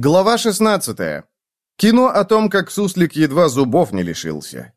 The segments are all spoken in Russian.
Глава 16. Кино о том, как суслик едва зубов не лишился.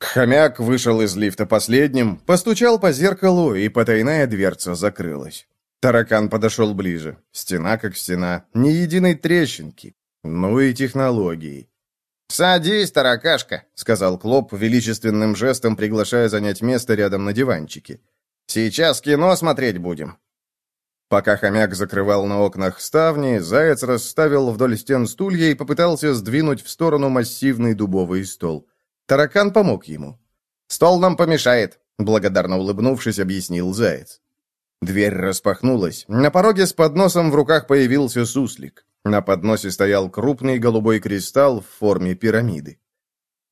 Хомяк вышел из лифта последним, постучал по зеркалу, и потайная дверца закрылась. Таракан подошел ближе. Стена как стена, ни единой трещинки. Ну и технологии. «Садись, таракашка», — сказал Клоп, величественным жестом приглашая занять место рядом на диванчике. «Сейчас кино смотреть будем». Пока хомяк закрывал на окнах ставни, заяц расставил вдоль стен стулья и попытался сдвинуть в сторону массивный дубовый стол. Таракан помог ему. «Стол нам помешает», — благодарно улыбнувшись, объяснил заяц. Дверь распахнулась. На пороге с подносом в руках появился суслик. На подносе стоял крупный голубой кристалл в форме пирамиды.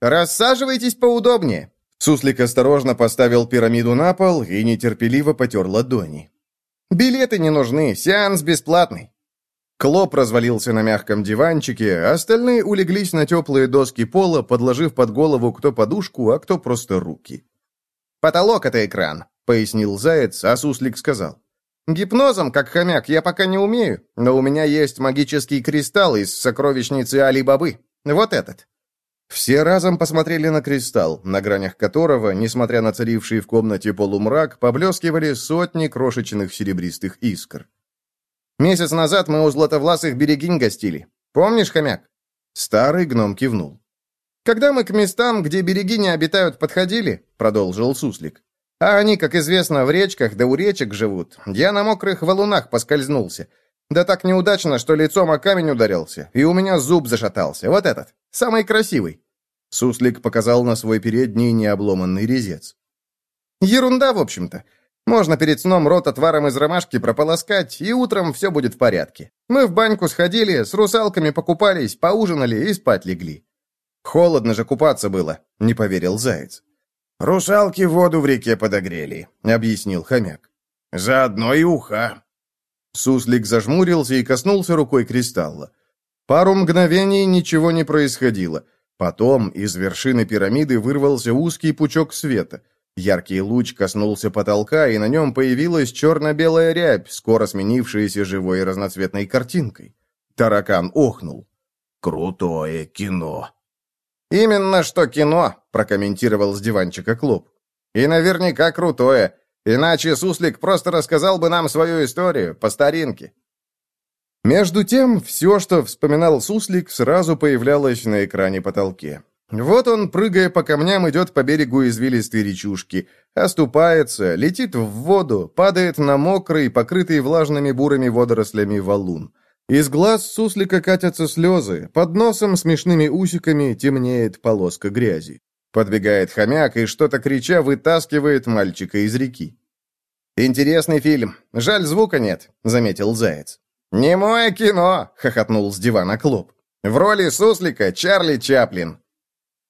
«Рассаживайтесь поудобнее!» Суслик осторожно поставил пирамиду на пол и нетерпеливо потер ладони. «Билеты не нужны, сеанс бесплатный!» Клоп развалился на мягком диванчике, а остальные улеглись на теплые доски пола, подложив под голову кто подушку, а кто просто руки. «Потолок — это экран», — пояснил Заяц, а Суслик сказал. Гипнозом, как хомяк, я пока не умею, но у меня есть магический кристалл из сокровищницы Али-Бабы. Вот этот». Все разом посмотрели на кристалл, на гранях которого, несмотря на царивший в комнате полумрак, поблескивали сотни крошечных серебристых искр. «Месяц назад мы у златовласых берегинь гостили. Помнишь, хомяк?» Старый гном кивнул. «Когда мы к местам, где берегини обитают, подходили», — продолжил Суслик, а они, как известно, в речках да у речек живут. Я на мокрых валунах поскользнулся. Да так неудачно, что лицом о камень ударился, и у меня зуб зашатался. Вот этот, самый красивый». Суслик показал на свой передний необломанный резец. «Ерунда, в общем-то. Можно перед сном рот отваром из ромашки прополоскать, и утром все будет в порядке. Мы в баньку сходили, с русалками покупались, поужинали и спать легли». «Холодно же купаться было», — не поверил Заяц. «Русалки воду в реке подогрели», — объяснил хомяк. «Заодно и уха». Суслик зажмурился и коснулся рукой кристалла. Пару мгновений ничего не происходило. Потом из вершины пирамиды вырвался узкий пучок света. Яркий луч коснулся потолка, и на нем появилась черно-белая рябь, скоро сменившаяся живой разноцветной картинкой. Таракан охнул. «Крутое кино!» «Именно что кино», — прокомментировал с диванчика Клуб. «И наверняка крутое. Иначе Суслик просто рассказал бы нам свою историю, по старинке». Между тем, все, что вспоминал Суслик, сразу появлялось на экране потолке. Вот он, прыгая по камням, идет по берегу извилистой речушки, оступается, летит в воду, падает на мокрый, покрытый влажными бурыми водорослями валун. Из глаз суслика катятся слезы, под носом смешными усиками темнеет полоска грязи. Подбегает хомяк и, что-то крича, вытаскивает мальчика из реки. «Интересный фильм. Жаль, звука нет», — заметил Заяц. «Не мое кино!» — хохотнул с дивана Клоп. «В роли суслика Чарли Чаплин».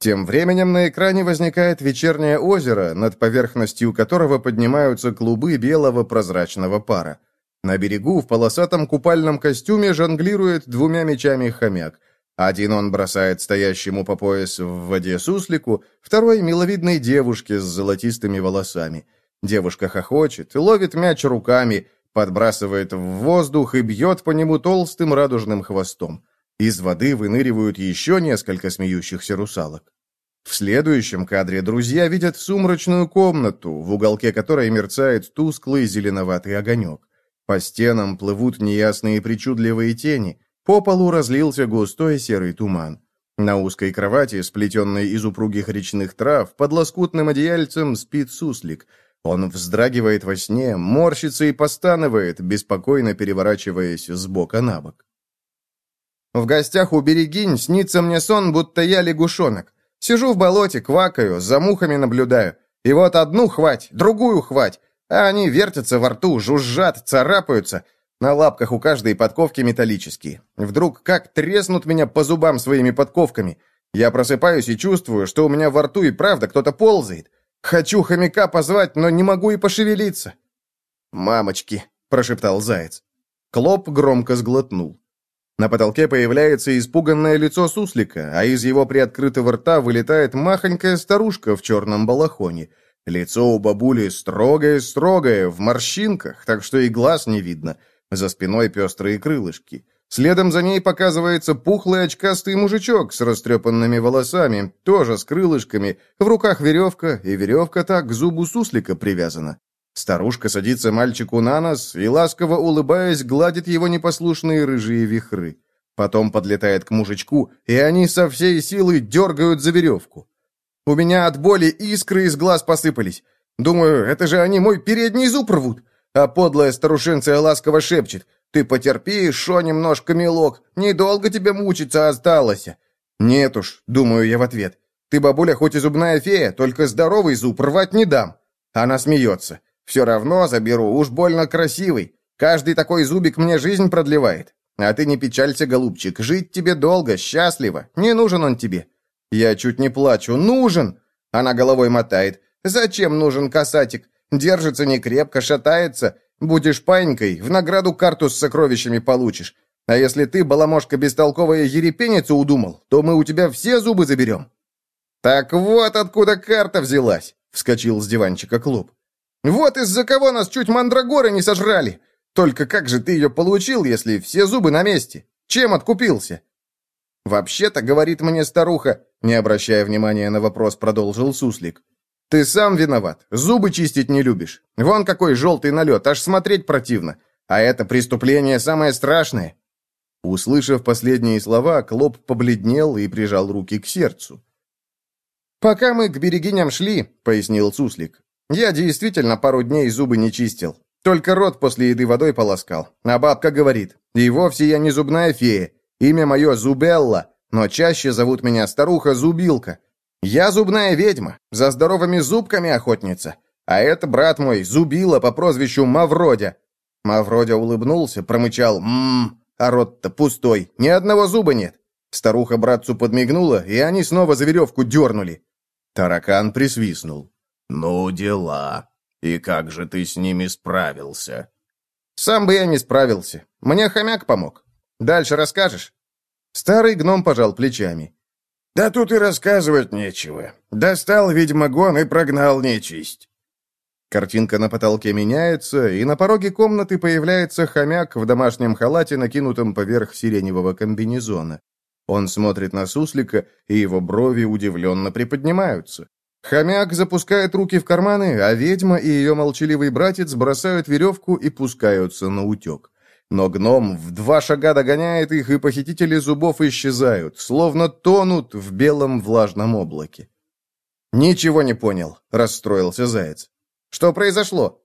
Тем временем на экране возникает вечернее озеро, над поверхностью которого поднимаются клубы белого прозрачного пара. На берегу в полосатом купальном костюме жонглирует двумя мечами хомяк. Один он бросает стоящему по пояс в воде суслику, второй — миловидной девушке с золотистыми волосами. Девушка хохочет, ловит мяч руками, подбрасывает в воздух и бьет по нему толстым радужным хвостом. Из воды выныривают еще несколько смеющихся русалок. В следующем кадре друзья видят сумрачную комнату, в уголке которой мерцает тусклый зеленоватый огонек. По стенам плывут неясные причудливые тени. По полу разлился густой серый туман. На узкой кровати, сплетенной из упругих речных трав, под лоскутным одеяльцем спит суслик. Он вздрагивает во сне, морщится и постанывает, беспокойно переворачиваясь с бока на бок. В гостях у Берегинь снится мне сон, будто я лягушонок. Сижу в болоте, квакаю, за мухами наблюдаю. И вот одну хвать, другую хвать, а они вертятся во рту, жужжат, царапаются. На лапках у каждой подковки металлические. Вдруг как треснут меня по зубам своими подковками. Я просыпаюсь и чувствую, что у меня во рту и правда кто-то ползает. Хочу хомяка позвать, но не могу и пошевелиться. «Мамочки!» – прошептал заяц. Клоп громко сглотнул. На потолке появляется испуганное лицо суслика, а из его приоткрытого рта вылетает махонькая старушка в черном балахоне – Лицо у бабули строгое-строгое, в морщинках, так что и глаз не видно. За спиной пестрые крылышки. Следом за ней показывается пухлый очкастый мужичок с растрепанными волосами, тоже с крылышками, в руках веревка, и веревка так к зубу суслика привязана. Старушка садится мальчику на нос и, ласково улыбаясь, гладит его непослушные рыжие вихры. Потом подлетает к мужичку, и они со всей силы дергают за веревку. У меня от боли искры из глаз посыпались. Думаю, это же они мой передний зуб рвут. А подлая старушенция ласково шепчет. «Ты потерпи, шо немножко, милок, недолго тебе мучиться осталось». «Нет уж», — думаю я в ответ. «Ты, бабуля, хоть и зубная фея, только здоровый зуб рвать не дам». Она смеется. «Все равно заберу, уж больно красивый. Каждый такой зубик мне жизнь продлевает. А ты не печалься, голубчик, жить тебе долго, счастливо, не нужен он тебе. Я чуть не плачу, нужен. Она головой мотает. Зачем нужен касатик? Держится не крепко, шатается. Будешь панькой, в награду карту с сокровищами получишь. А если ты, баламошка бестолковая ерепенец, удумал, то мы у тебя все зубы заберем». «Так вот откуда карта взялась!» — вскочил с диванчика клуб. «Вот из-за кого нас чуть мандрагоры не сожрали! Только как же ты ее получил, если все зубы на месте? Чем откупился?» «Вообще-то, — говорит мне старуха, не обращая внимания на вопрос, продолжил Суслик. «Ты сам виноват. Зубы чистить не любишь. Вон какой желтый налет, аж смотреть противно. А это преступление самое страшное». Услышав последние слова, Клоп побледнел и прижал руки к сердцу. «Пока мы к берегиням шли», — пояснил Суслик, — «я действительно пару дней зубы не чистил. Только рот после еды водой полоскал. А бабка говорит, и вовсе я не зубная фея. Имя мое Зубелла, но чаще зовут меня старуха Зубилка. Я зубная ведьма, за здоровыми зубками охотница. А это брат мой, Зубила по прозвищу Мавродя. Мавродя улыбнулся, промычал «Ммм», а рот-то пустой, ни одного зуба нет. Старуха братцу подмигнула, и они снова за веревку дернули. Таракан присвистнул. «Ну, дела. И как же ты с ними справился?» «Сам бы я не справился. Мне хомяк помог. Дальше расскажешь?» Старый гном пожал плечами. «Да тут и рассказывать нечего. Достал ведьмагон и прогнал нечисть». Картинка на потолке меняется, и на пороге комнаты появляется хомяк в домашнем халате, накинутом поверх сиреневого комбинезона. Он смотрит на суслика, и его брови удивленно приподнимаются. Хомяк запускает руки в карманы, а ведьма и ее молчаливый братец бросают веревку и пускаются на утек. Но гном в два шага догоняет их, и похитители зубов исчезают, словно тонут в белом влажном облаке. «Ничего не понял», — расстроился заяц. «Что произошло?»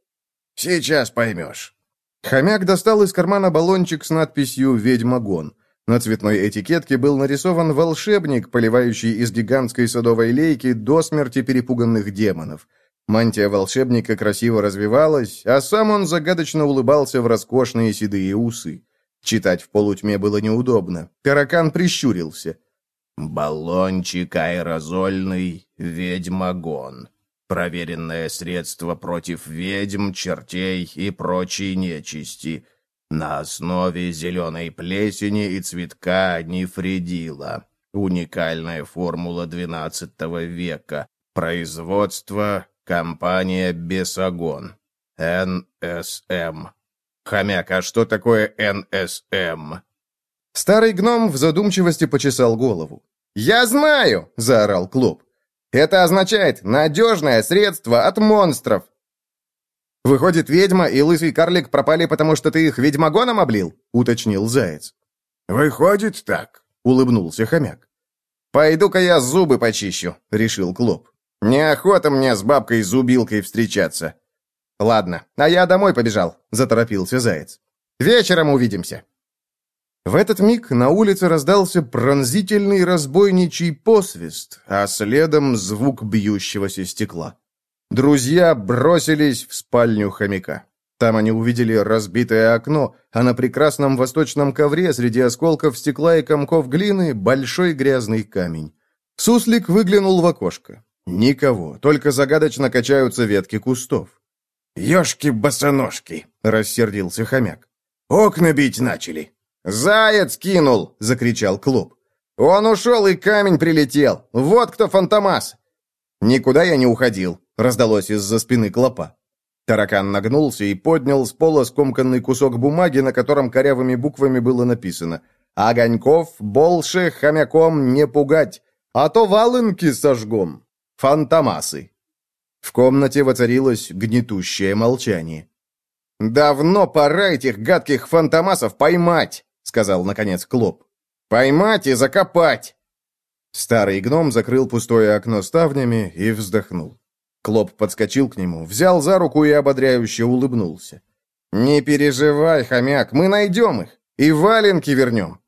«Сейчас поймешь». Хомяк достал из кармана баллончик с надписью «Ведьмагон». На цветной этикетке был нарисован волшебник, поливающий из гигантской садовой лейки до смерти перепуганных демонов. Мантия волшебника красиво развивалась, а сам он загадочно улыбался в роскошные седые усы. Читать в полутьме было неудобно. Таракан прищурился. «Баллончик аэрозольный, ведьмагон. Проверенное средство против ведьм, чертей и прочей нечисти на основе зеленой плесени и цветка нефридила. Уникальная формула XII века. Производство компания «Бесогон». НСМ. Хомяк, а что такое НСМ? Старый гном в задумчивости почесал голову. «Я знаю!» — заорал клуб. «Это означает надежное средство от монстров. «Выходит, ведьма и лысый карлик пропали, потому что ты их ведьмагоном облил?» — уточнил заяц. «Выходит так», — улыбнулся хомяк. «Пойду-ка я зубы почищу», — решил Клоп. «Неохота мне с бабкой-зубилкой встречаться». «Ладно, а я домой побежал», — заторопился заяц. «Вечером увидимся». В этот миг на улице раздался пронзительный разбойничий посвист, а следом звук бьющегося стекла. Друзья бросились в спальню хомяка. Там они увидели разбитое окно, а на прекрасном восточном ковре среди осколков стекла и комков глины большой грязный камень. Суслик выглянул в окошко. Никого, только загадочно качаются ветки кустов. «Ешки-босоножки!» — рассердился хомяк. «Окна бить начали!» «Заяц кинул!» — закричал клуб. «Он ушел, и камень прилетел! Вот кто фантомас!» «Никуда я не уходил», — раздалось из-за спины клопа. Таракан нагнулся и поднял с пола скомканный кусок бумаги, на котором корявыми буквами было написано «Огоньков больше хомяком не пугать, а то валенки сожгом. Фантомасы». В комнате воцарилось гнетущее молчание. «Давно пора этих гадких фантомасов поймать!» — сказал, наконец, Клоп. «Поймать и закопать!» Старый гном закрыл пустое окно ставнями и вздохнул. Клоп подскочил к нему, взял за руку и ободряюще улыбнулся. «Не переживай, хомяк, мы найдем их и валенки вернем».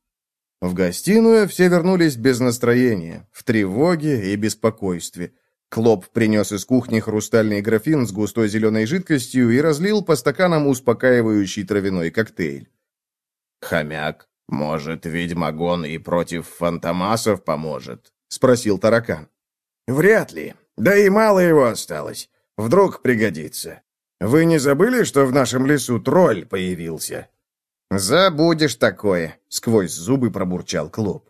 В гостиную все вернулись без настроения, в тревоге и беспокойстве. Клоп принес из кухни хрустальный графин с густой зеленой жидкостью и разлил по стаканам успокаивающий травяной коктейль. «Хомяк, может, ведьмагон и против фантомасов поможет?» — спросил таракан. «Вряд ли. Да и мало его осталось. Вдруг пригодится. Вы не забыли, что в нашем лесу тролль появился?» «Забудешь такое», — сквозь зубы пробурчал Клоп.